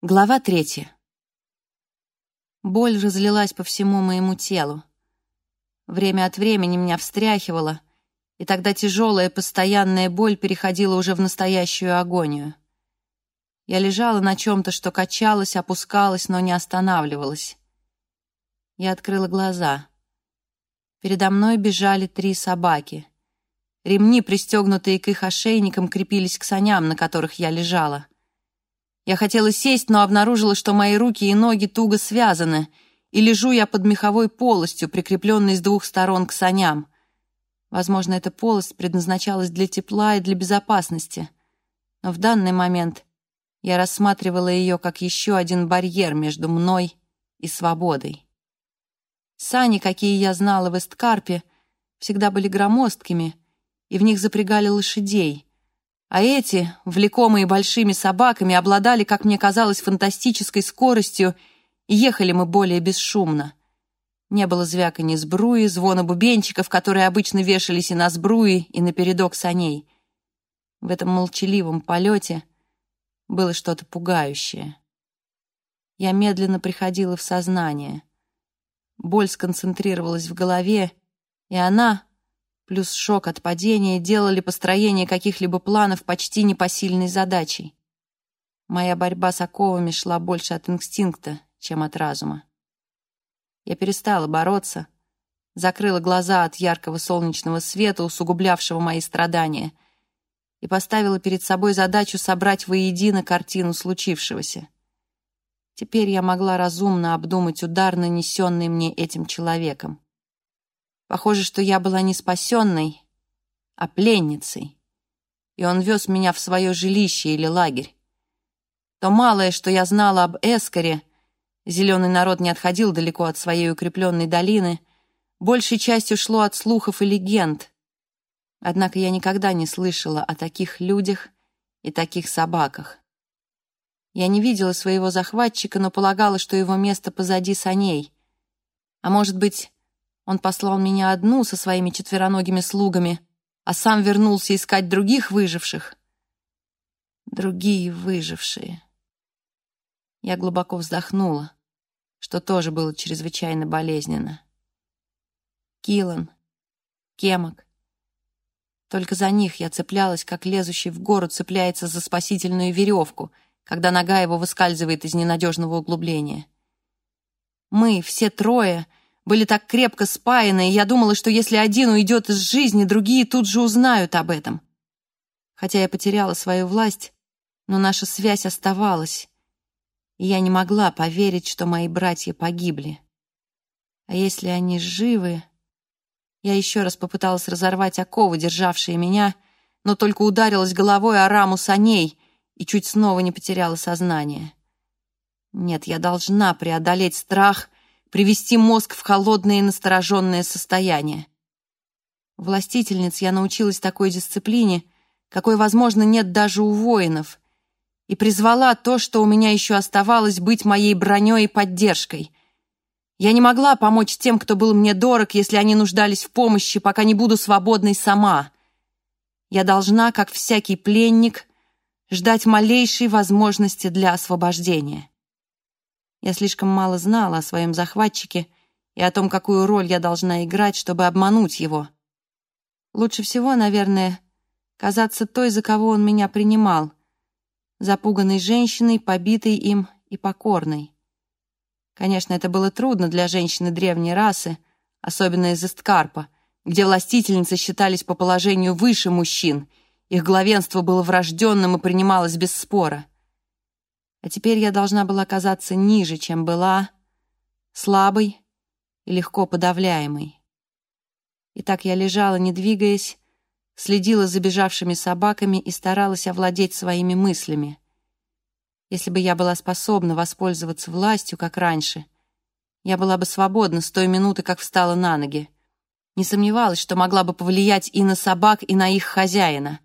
Глава третья. Боль разлилась по всему моему телу. Время от времени меня встряхивало, и тогда тяжелая постоянная боль переходила уже в настоящую агонию. Я лежала на чем-то, что качалось, опускалось, но не останавливалось. Я открыла глаза. Передо мной бежали три собаки. Ремни, пристегнутые к их ошейникам, крепились к саням, на которых я лежала — я хотела сесть, но обнаружила, что мои руки и ноги туго связаны, и лежу я под меховой полостью, прикрепленной с двух сторон к саням. Возможно, эта полость предназначалась для тепла и для безопасности. Но в данный момент я рассматривала ее как еще один барьер между мной и свободой. Сани, какие я знала в Эсткарпе, всегда были громоздкими, и в них запрягали лошадей — а эти, влекомые большими собаками, обладали, как мне казалось, фантастической скоростью, и ехали мы более бесшумно. Не было звяканья сбруи, звона бубенчиков, которые обычно вешались и на сбруи, и на передок саней. В этом молчаливом полете было что-то пугающее. Я медленно приходила в сознание. Боль сконцентрировалась в голове, и она, плюс шок от падения делали построение каких-либо планов почти непосильной задачей. Моя борьба с оковами шла больше от инстинкта, чем от разума. Я перестала бороться, закрыла глаза от яркого солнечного света, усугублявшего мои страдания, и поставила перед собой задачу собрать воедино картину случившегося. Теперь я могла разумно обдумать удар, нанесенный мне этим человеком. Похоже, что я была не спасенной, а пленницей, и он вез меня в свое жилище или лагерь. То малое, что я знала об Эскаре, зеленый народ не отходил далеко от своей укрепленной долины, большей частью шло от слухов и легенд. Однако я никогда не слышала о таких людях и таких собаках. Я не видела своего захватчика, но полагала, что его место позади саней. А может быть, он послал меня одну со своими четвероногими слугами, а сам вернулся искать других выживших. Другие выжившие. Я глубоко вздохнула, что тоже было чрезвычайно болезненно. Килан, Кемок. Только за них я цеплялась, как лезущий в гору цепляется за спасительную веревку, когда нога его выскальзывает из ненадежного углубления. Мы, все трое — были так крепко спаяны, и я думала, что если один уйдет из жизни, другие тут же узнают об этом. Хотя я потеряла свою власть, но наша связь оставалась, и я не могла поверить, что мои братья погибли. А если они живы... Я еще раз попыталась разорвать оковы, державшие меня, но только ударилась головой о раму саней и чуть снова не потеряла сознание. Нет, я должна преодолеть страх — привести мозг в холодное и настороженное состояние. Властительниц я научилась такой дисциплине, какой, возможно, нет даже у воинов, и призвала то, что у меня еще оставалось быть моей броней и поддержкой. Я не могла помочь тем, кто был мне дорог, если они нуждались в помощи, пока не буду свободной сама. Я должна, как всякий пленник, ждать малейшей возможности для освобождения. Я слишком мало знала о своем захватчике и о том, какую роль я должна играть, чтобы обмануть его. Лучше всего, наверное, казаться той, за кого он меня принимал, запуганной женщиной, побитой им и покорной. Конечно, это было трудно для женщины древней расы, особенно из Эсткарпа, где властительницы считались по положению выше мужчин, их главенство было врожденным и принималось без спора — а теперь я должна была казаться ниже, чем была, слабой и легко подавляемой. И так я лежала, не двигаясь, следила за бежавшими собаками и старалась овладеть своими мыслями. Если бы я была способна воспользоваться властью, как раньше, я была бы свободна с той минуты, как встала на ноги. Не сомневалась, что могла бы повлиять и на собак, и на их хозяина.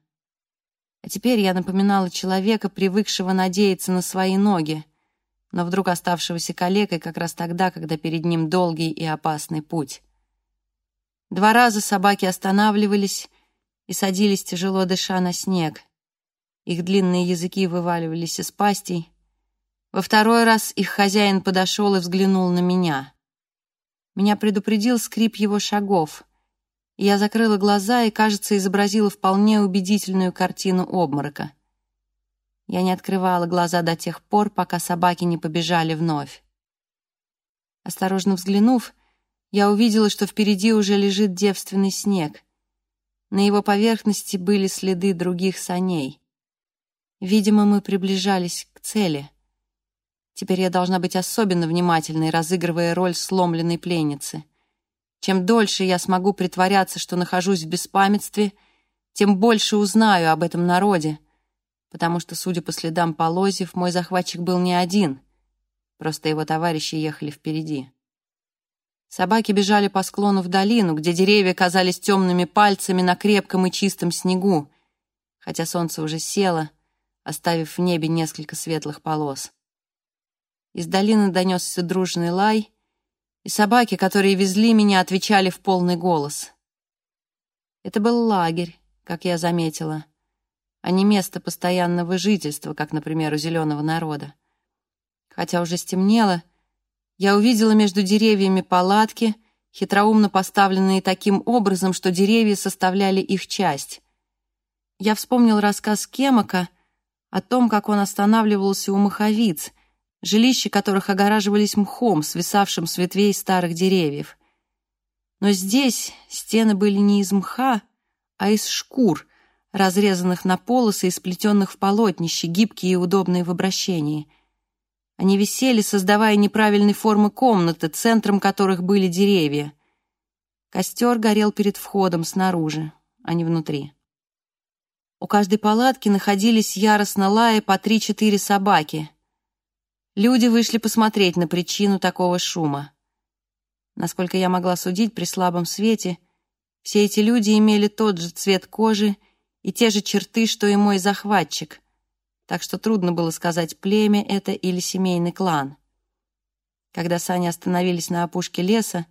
А теперь я напоминала человека, привыкшего надеяться на свои ноги, но вдруг оставшегося калекой как раз тогда, когда перед ним долгий и опасный путь. Два раза собаки останавливались и садились, тяжело дыша на снег. Их длинные языки вываливались из пастей. Во второй раз их хозяин подошел и взглянул на меня. Меня предупредил скрип его шагов — я закрыла глаза и, кажется, изобразила вполне убедительную картину обморока. Я не открывала глаза до тех пор, пока собаки не побежали вновь. Осторожно взглянув, я увидела, что впереди уже лежит девственный снег. На его поверхности были следы других саней. Видимо, мы приближались к цели. Теперь я должна быть особенно внимательной, разыгрывая роль сломленной пленницы — чем дольше я смогу притворяться, что нахожусь в беспамятстве, тем больше узнаю об этом народе, потому что, судя по следам полозьев, мой захватчик был не один, просто его товарищи ехали впереди. Собаки бежали по склону в долину, где деревья казались темными пальцами на крепком и чистом снегу, хотя солнце уже село, оставив в небе несколько светлых полос. Из долины донесся дружный лай — и собаки, которые везли меня, отвечали в полный голос. Это был лагерь, как я заметила, а не место постоянного жительства, как, например, у зеленого народа. Хотя уже стемнело, я увидела между деревьями палатки, хитроумно поставленные таким образом, что деревья составляли их часть. Я вспомнил рассказ Кемака о том, как он останавливался у маховиц — жилища которых огораживались мхом, свисавшим с ветвей старых деревьев. Но здесь стены были не из мха, а из шкур, разрезанных на полосы и сплетенных в полотнище, гибкие и удобные в обращении. Они висели, создавая неправильной формы комнаты, центром которых были деревья. Костер горел перед входом снаружи, а не внутри. У каждой палатки находились яростно лая по три-четыре собаки. Люди вышли посмотреть на причину такого шума. Насколько я могла судить при слабом свете, все эти люди имели тот же цвет кожи и те же черты, что и мой захватчик, так что трудно было сказать, племя это или семейный клан. Когда сани остановились на опушке леса,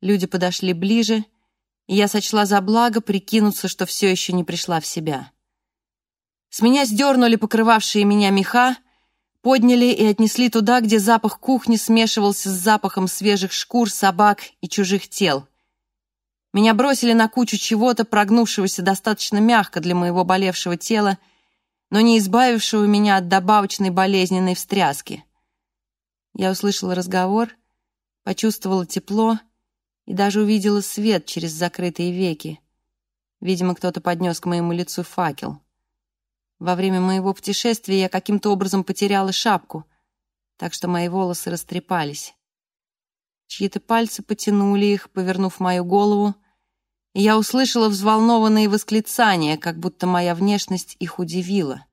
люди подошли ближе, и я сочла за благо прикинуться, что все еще не пришла в себя. С меня сдернули покрывавшие меня меха, подняли и отнесли туда, где запах кухни смешивался с запахом свежих шкур, собак и чужих тел. Меня бросили на кучу чего-то, прогнувшегося достаточно мягко для моего болевшего тела, но не избавившего меня от добавочной болезненной встряски. Я услышала разговор, почувствовала тепло и даже увидела свет через закрытые веки. Видимо, кто-то поднес к моему лицу факел. Во время моего путешествия я каким-то образом потеряла шапку, так что мои волосы растрепались. Чьи-то пальцы потянули их, повернув мою голову, и я услышала взволнованные восклицания, как будто моя внешность их удивила.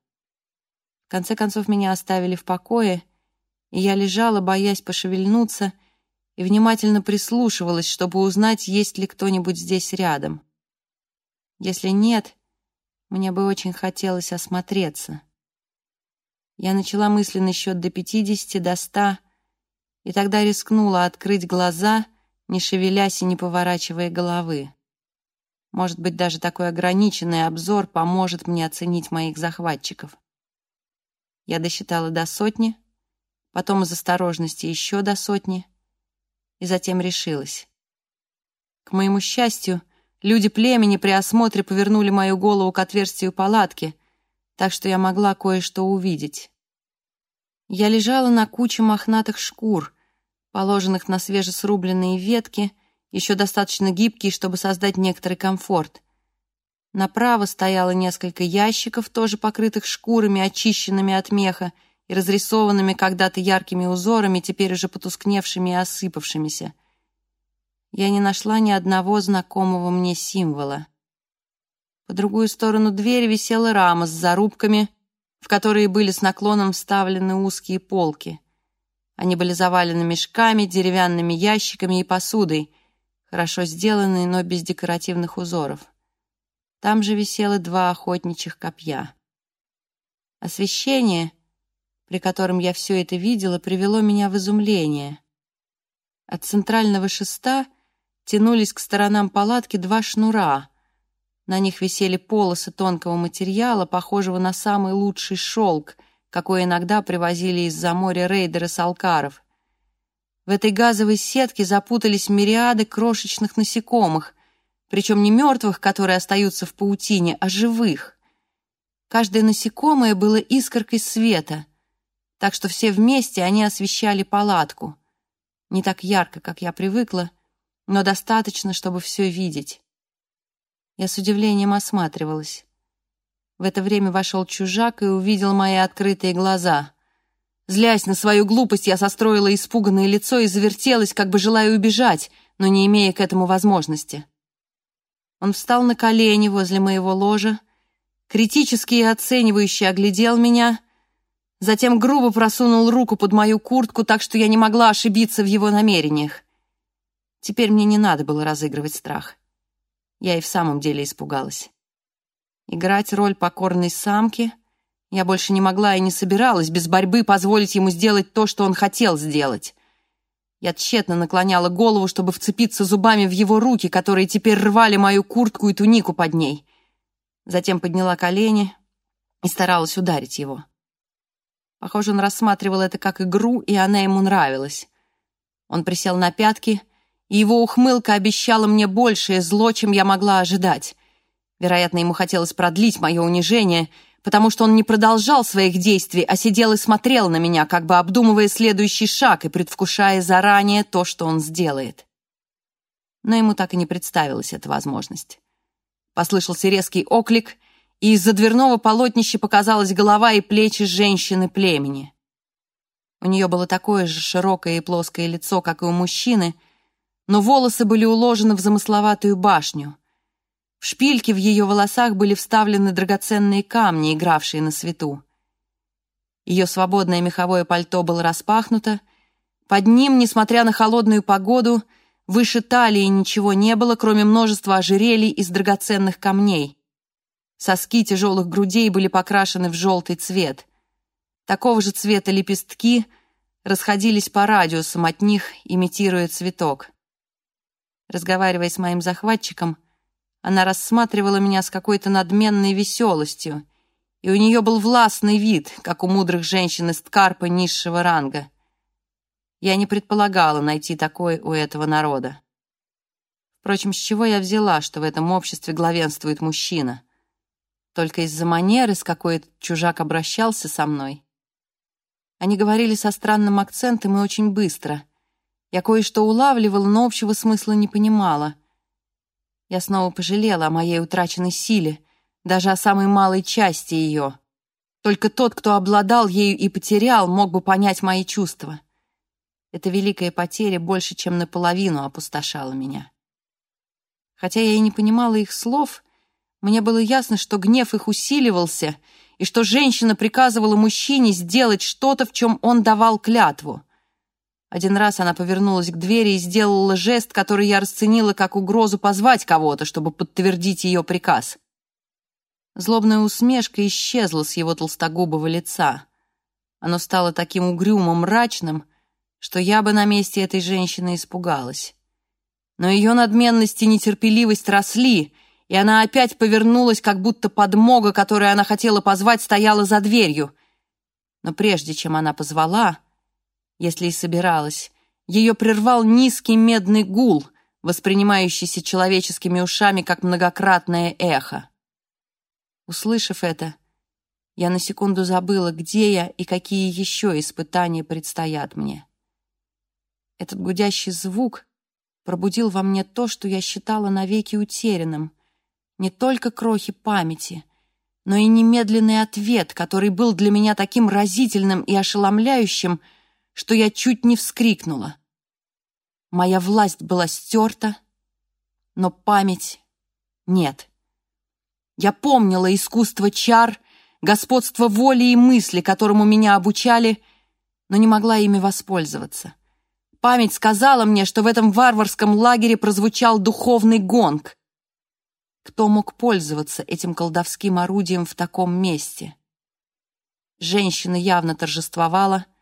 В конце концов, меня оставили в покое, и я лежала, боясь пошевельнуться, и внимательно прислушивалась, чтобы узнать, есть ли кто-нибудь здесь рядом. Если нет — мне бы очень хотелось осмотреться. Я начала мысленный счет до пятидесяти, до ста, и тогда рискнула открыть глаза, не шевелясь и не поворачивая головы. Может быть, даже такой ограниченный обзор поможет мне оценить моих захватчиков. Я досчитала до сотни, потом из осторожности еще до сотни, и затем решилась. К моему счастью, Люди племени при осмотре повернули мою голову к отверстию палатки, так что я могла кое-что увидеть. Я лежала на куче мохнатых шкур, положенных на свежесрубленные ветки, еще достаточно гибкие, чтобы создать некоторый комфорт. Направо стояло несколько ящиков, тоже покрытых шкурами, очищенными от меха и разрисованными когда-то яркими узорами, теперь уже потускневшими и осыпавшимися — я не нашла ни одного знакомого мне символа. По другую сторону двери висела рама с зарубками, в которые были с наклоном вставлены узкие полки. Они были завалены мешками, деревянными ящиками и посудой, хорошо сделанные, но без декоративных узоров. Там же висело два охотничьих копья. Освещение, при котором я все это видела, привело меня в изумление. От центрального шеста — тянулись к сторонам палатки два шнура. На них висели полосы тонкого материала, похожего на самый лучший шелк, какой иногда привозили из-за моря рейдеры с алкаров. В этой газовой сетке запутались мириады крошечных насекомых, причем не мертвых, которые остаются в паутине, а живых. Каждое насекомое было искоркой света, так что все вместе они освещали палатку. Не так ярко, как я привыкла, — но достаточно, чтобы все видеть. Я с удивлением осматривалась. В это время вошел чужак и увидел мои открытые глаза. Злясь на свою глупость, я состроила испуганное лицо и завертелась, как бы желая убежать, но не имея к этому возможности. Он встал на колени возле моего ложа, критически и оценивающе оглядел меня, затем грубо просунул руку под мою куртку, так что я не могла ошибиться в его намерениях. Теперь мне не надо было разыгрывать страх. Я и в самом деле испугалась. Играть роль покорной самки я больше не могла и не собиралась без борьбы позволить ему сделать то, что он хотел сделать. Я тщетно наклоняла голову, чтобы вцепиться зубами в его руки, которые теперь рвали мою куртку и тунику под ней. Затем подняла колени и старалась ударить его. Похоже, он рассматривал это как игру, и она ему нравилась. Он присел на пятки его ухмылка обещала мне большее зло, чем я могла ожидать. Вероятно, ему хотелось продлить мое унижение, потому что он не продолжал своих действий, а сидел и смотрел на меня, как бы обдумывая следующий шаг и предвкушая заранее то, что он сделает. Но ему так и не представилась эта возможность. Послышался резкий оклик, и из-за дверного полотнища показалась голова и плечи женщины племени. У нее было такое же широкое и плоское лицо, как и у мужчины — но волосы были уложены в замысловатую башню. В шпильке в ее волосах были вставлены драгоценные камни, игравшие на свету. Ее свободное меховое пальто было распахнуто. Под ним, несмотря на холодную погоду, выше талии ничего не было, кроме множества ожерелий из драгоценных камней. Соски тяжелых грудей были покрашены в желтый цвет. Такого же цвета лепестки расходились по радиусам от них, имитируя цветок разговаривая с моим захватчиком, она рассматривала меня с какой-то надменной веселостью, и у нее был властный вид, как у мудрых женщин из ткарпа низшего ранга. Я не предполагала найти такой у этого народа. Впрочем, с чего я взяла, что в этом обществе главенствует мужчина? Только из-за манеры, с какой чужак обращался со мной. Они говорили со странным акцентом и очень быстро — я кое-что улавливала, но общего смысла не понимала. Я снова пожалела о моей утраченной силе, даже о самой малой части ее. Только тот, кто обладал ею и потерял, мог бы понять мои чувства. Эта великая потеря больше, чем наполовину опустошала меня. Хотя я и не понимала их слов, мне было ясно, что гнев их усиливался и что женщина приказывала мужчине сделать что-то, в чем он давал клятву — один раз она повернулась к двери и сделала жест, который я расценила как угрозу позвать кого-то, чтобы подтвердить ее приказ. Злобная усмешка исчезла с его толстогубого лица. Оно стало таким угрюмым, мрачным, что я бы на месте этой женщины испугалась. Но ее надменность и нетерпеливость росли, и она опять повернулась, как будто подмога, которую она хотела позвать, стояла за дверью. Но прежде чем она позвала, если и собиралась. Ее прервал низкий медный гул, воспринимающийся человеческими ушами как многократное эхо. Услышав это, я на секунду забыла, где я и какие еще испытания предстоят мне. Этот гудящий звук пробудил во мне то, что я считала навеки утерянным. Не только крохи памяти, но и немедленный ответ, который был для меня таким разительным и ошеломляющим — что я чуть не вскрикнула. Моя власть была стерта, но память нет. Я помнила искусство чар, господство воли и мысли, которому меня обучали, но не могла ими воспользоваться. Память сказала мне, что в этом варварском лагере прозвучал духовный гонг. Кто мог пользоваться этим колдовским орудием в таком месте? Женщина явно торжествовала —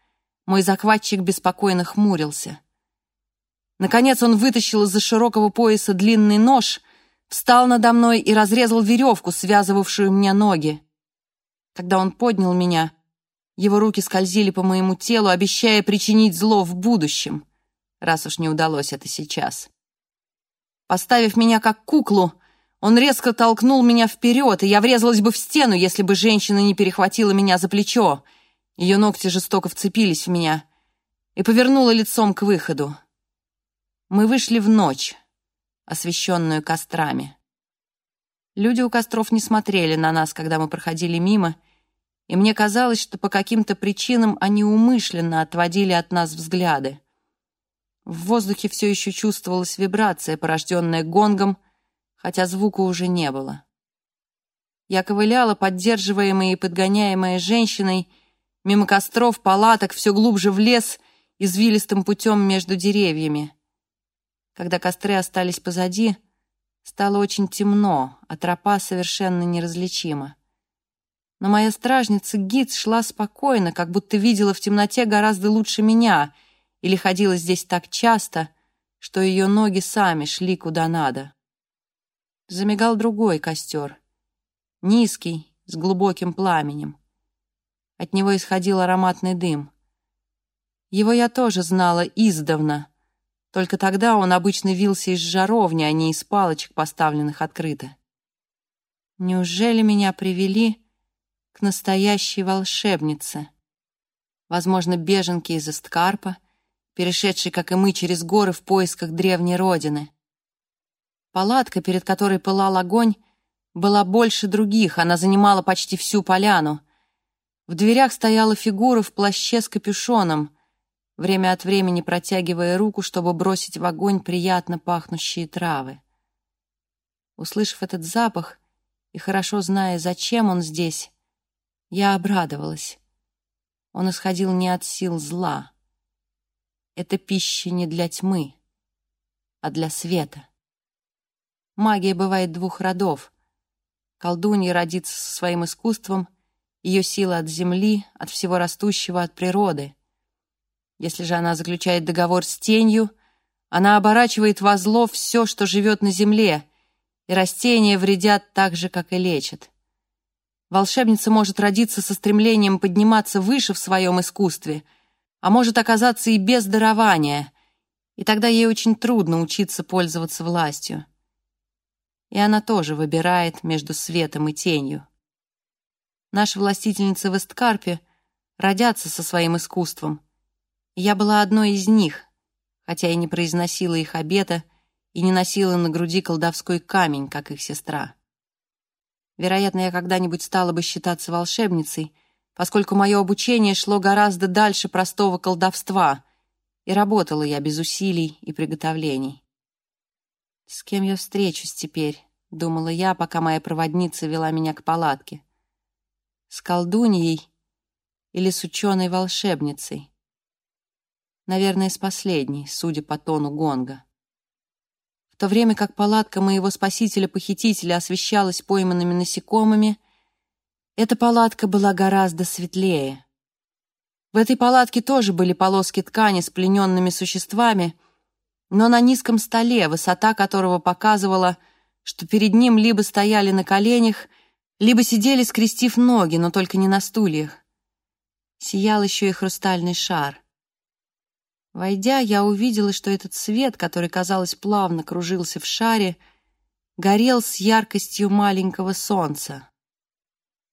мой захватчик беспокойно хмурился. Наконец он вытащил из-за широкого пояса длинный нож, встал надо мной и разрезал веревку, связывавшую мне ноги. Когда он поднял меня, его руки скользили по моему телу, обещая причинить зло в будущем, раз уж не удалось это сейчас. Поставив меня как куклу, он резко толкнул меня вперед, и я врезалась бы в стену, если бы женщина не перехватила меня за плечо — ее ногти жестоко вцепились в меня и повернула лицом к выходу. Мы вышли в ночь, освещенную кострами. Люди у костров не смотрели на нас, когда мы проходили мимо, и мне казалось, что по каким-то причинам они умышленно отводили от нас взгляды. В воздухе все еще чувствовалась вибрация, порожденная гонгом, хотя звука уже не было. Я ковыляла, поддерживаемая и подгоняемая женщиной, мимо костров, палаток, все глубже в лес, извилистым путем между деревьями. Когда костры остались позади, стало очень темно, а тропа совершенно неразличима. Но моя стражница-гид шла спокойно, как будто видела в темноте гораздо лучше меня или ходила здесь так часто, что ее ноги сами шли куда надо. Замигал другой костер, низкий, с глубоким пламенем. От него исходил ароматный дым. Его я тоже знала издавна. Только тогда он обычно вился из жаровни, а не из палочек, поставленных открыто. Неужели меня привели к настоящей волшебнице? Возможно, беженки из Эсткарпа, перешедшие, как и мы, через горы в поисках древней родины. Палатка, перед которой пылал огонь, была больше других, она занимала почти всю поляну — в дверях стояла фигура в плаще с капюшоном, время от времени протягивая руку, чтобы бросить в огонь приятно пахнущие травы. Услышав этот запах и хорошо зная, зачем он здесь, я обрадовалась. Он исходил не от сил зла. Это пища не для тьмы, а для света. Магия бывает двух родов. Колдунья родится со своим искусством — ее сила от земли, от всего растущего, от природы. Если же она заключает договор с тенью, она оборачивает во зло все, что живет на земле, и растения вредят так же, как и лечат. Волшебница может родиться со стремлением подниматься выше в своем искусстве, а может оказаться и без дарования, и тогда ей очень трудно учиться пользоваться властью. И она тоже выбирает между светом и тенью. Наши властительницы в Эсткарпе, родятся со своим искусством. Я была одной из них, хотя и не произносила их обета и не носила на груди колдовской камень, как их сестра. Вероятно, я когда-нибудь стала бы считаться волшебницей, поскольку мое обучение шло гораздо дальше простого колдовства, и работала я без усилий и приготовлений. «С кем я встречусь теперь?» — думала я, пока моя проводница вела меня к палатке с колдуньей или с ученой-волшебницей. Наверное, с последней, судя по тону гонга. В то время как палатка моего спасителя-похитителя освещалась пойманными насекомыми, эта палатка была гораздо светлее. В этой палатке тоже были полоски ткани с плененными существами, но на низком столе, высота которого показывала, что перед ним либо стояли на коленях, либо сидели, скрестив ноги, но только не на стульях. Сиял еще и хрустальный шар. Войдя, я увидела, что этот свет, который, казалось, плавно кружился в шаре, горел с яркостью маленького солнца.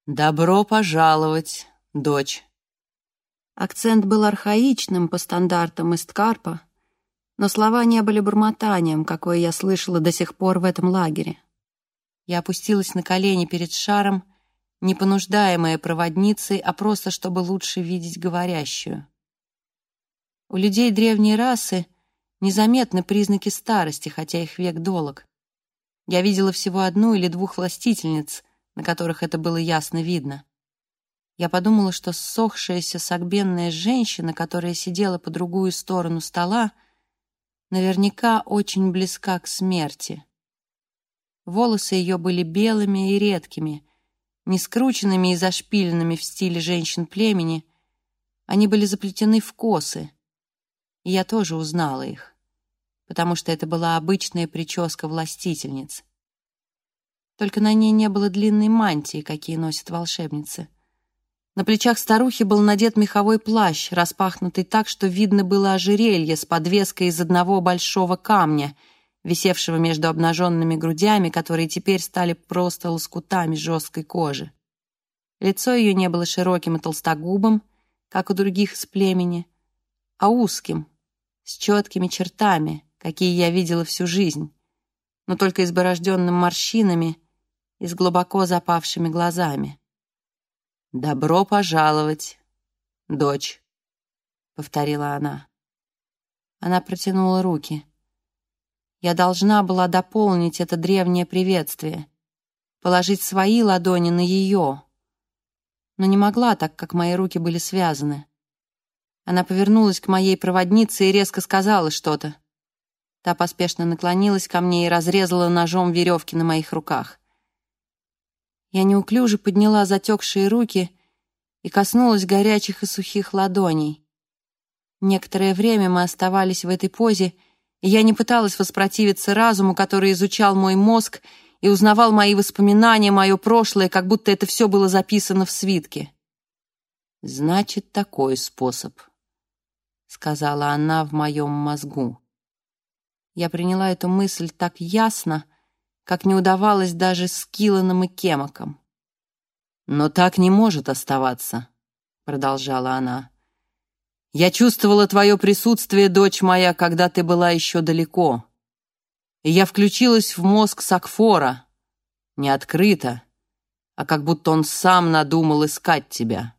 «Добро пожаловать, дочь!» Акцент был архаичным по стандартам из Ткарпа, но слова не были бормотанием, какое я слышала до сих пор в этом лагере. Я опустилась на колени перед шаром, не понуждаемая проводницей, а просто чтобы лучше видеть говорящую. У людей древней расы незаметны признаки старости, хотя их век долог. Я видела всего одну или двух властительниц, на которых это было ясно видно. Я подумала, что ссохшаяся согбенная женщина, которая сидела по другую сторону стола, наверняка очень близка к смерти. Волосы ее были белыми и редкими, не скрученными и зашпиленными в стиле женщин племени. Они были заплетены в косы. И я тоже узнала их, потому что это была обычная прическа властительниц. Только на ней не было длинной мантии, какие носят волшебницы. На плечах старухи был надет меховой плащ, распахнутый так, что видно было ожерелье с подвеской из одного большого камня — висевшего между обнаженными грудями, которые теперь стали просто лоскутами жесткой кожи. Лицо ее не было широким и толстогубым, как у других из племени, а узким, с четкими чертами, какие я видела всю жизнь, но только изборожденным морщинами и с глубоко запавшими глазами. «Добро пожаловать, дочь», — повторила она. Она протянула руки — я должна была дополнить это древнее приветствие, положить свои ладони на ее, но не могла, так как мои руки были связаны. Она повернулась к моей проводнице и резко сказала что-то. Та поспешно наклонилась ко мне и разрезала ножом веревки на моих руках. Я неуклюже подняла затекшие руки и коснулась горячих и сухих ладоней. Некоторое время мы оставались в этой позе, я не пыталась воспротивиться разуму, который изучал мой мозг и узнавал мои воспоминания, мое прошлое, как будто это все было записано в свитке. «Значит, такой способ», — сказала она в моем мозгу. Я приняла эту мысль так ясно, как не удавалось даже с Килланом и Кемаком. «Но так не может оставаться», — продолжала она. Я чувствовала твое присутствие, дочь моя, когда ты была еще далеко. И я включилась в мозг Сакфора, не открыто, а как будто он сам надумал искать тебя.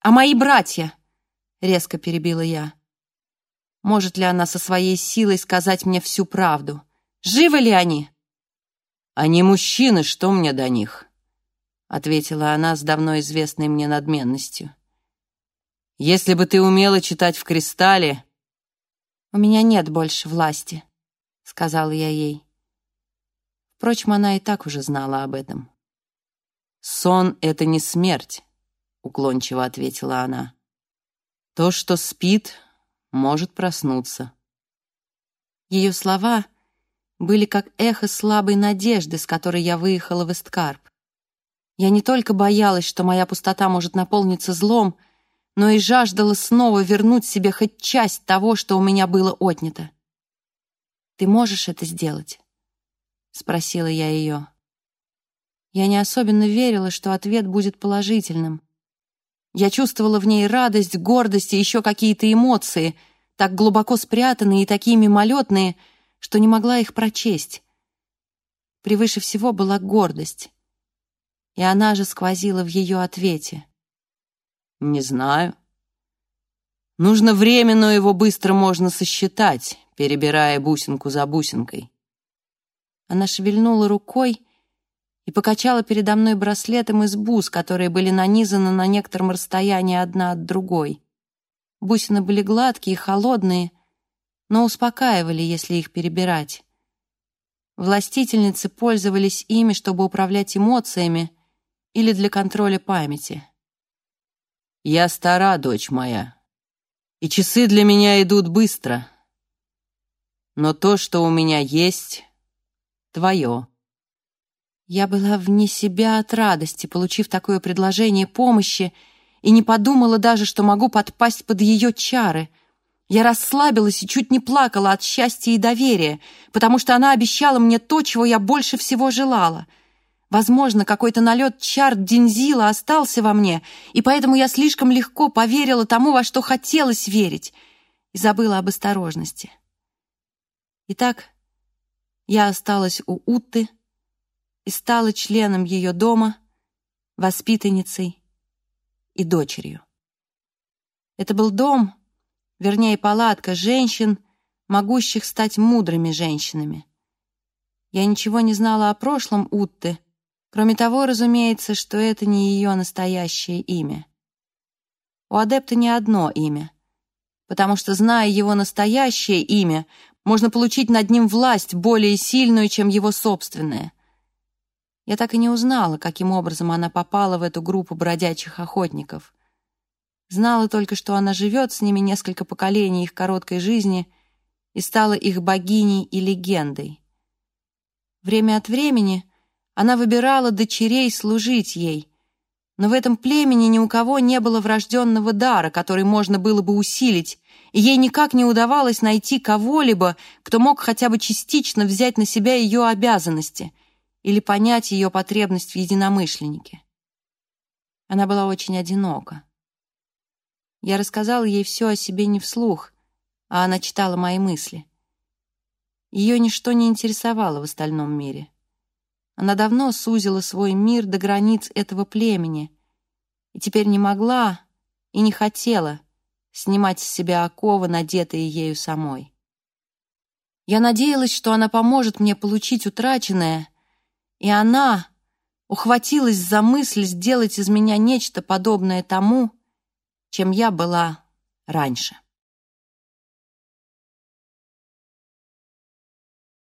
«А мои братья?» — резко перебила я. «Может ли она со своей силой сказать мне всю правду? Живы ли они?» «Они мужчины, что мне до них?» — ответила она с давно известной мне надменностью. Если бы ты умела читать в кристалле...» «У меня нет больше власти», — сказала я ей. Впрочем, она и так уже знала об этом. «Сон — это не смерть», — уклончиво ответила она. «То, что спит, может проснуться». Ее слова были как эхо слабой надежды, с которой я выехала в Эсткарп. Я не только боялась, что моя пустота может наполниться злом, — но и жаждала снова вернуть себе хоть часть того, что у меня было отнято. «Ты можешь это сделать?» — спросила я ее. Я не особенно верила, что ответ будет положительным. Я чувствовала в ней радость, гордость и еще какие-то эмоции, так глубоко спрятанные и такие мимолетные, что не могла их прочесть. Превыше всего была гордость. И она же сквозила в ее ответе. Не знаю. Нужно время, но его быстро можно сосчитать, перебирая бусинку за бусинкой. Она шевельнула рукой и покачала передо мной браслетом из бус, которые были нанизаны на некотором расстоянии одна от другой. Бусины были гладкие и холодные, но успокаивали, если их перебирать. Властительницы пользовались ими, чтобы управлять эмоциями или для контроля памяти. Я стара, дочь моя, и часы для меня идут быстро. Но то, что у меня есть, твое. Я была вне себя от радости, получив такое предложение помощи, и не подумала даже, что могу подпасть под ее чары. Я расслабилась и чуть не плакала от счастья и доверия, потому что она обещала мне то, чего я больше всего желала — Возможно, какой-то налет чар Дензила остался во мне, и поэтому я слишком легко поверила тому, во что хотелось верить, и забыла об осторожности. Итак, я осталась у Утты и стала членом ее дома, воспитанницей и дочерью. Это был дом, вернее, палатка женщин, могущих стать мудрыми женщинами. Я ничего не знала о прошлом Утты, Кроме того, разумеется, что это не ее настоящее имя. У адепта не одно имя, потому что, зная его настоящее имя, можно получить над ним власть более сильную, чем его собственное. Я так и не узнала, каким образом она попала в эту группу бродячих охотников. Знала только, что она живет с ними несколько поколений их короткой жизни и стала их богиней и легендой. Время от времени — она выбирала дочерей служить ей. Но в этом племени ни у кого не было врожденного дара, который можно было бы усилить, и ей никак не удавалось найти кого-либо, кто мог хотя бы частично взять на себя ее обязанности или понять ее потребность в единомышленнике. Она была очень одинока. Я рассказала ей все о себе не вслух, а она читала мои мысли. Ее ничто не интересовало в остальном мире. Она давно сузила свой мир до границ этого племени и теперь не могла и не хотела снимать с себя оковы, надетые ею самой. Я надеялась, что она поможет мне получить утраченное, и она ухватилась за мысль сделать из меня нечто подобное тому, чем я была раньше.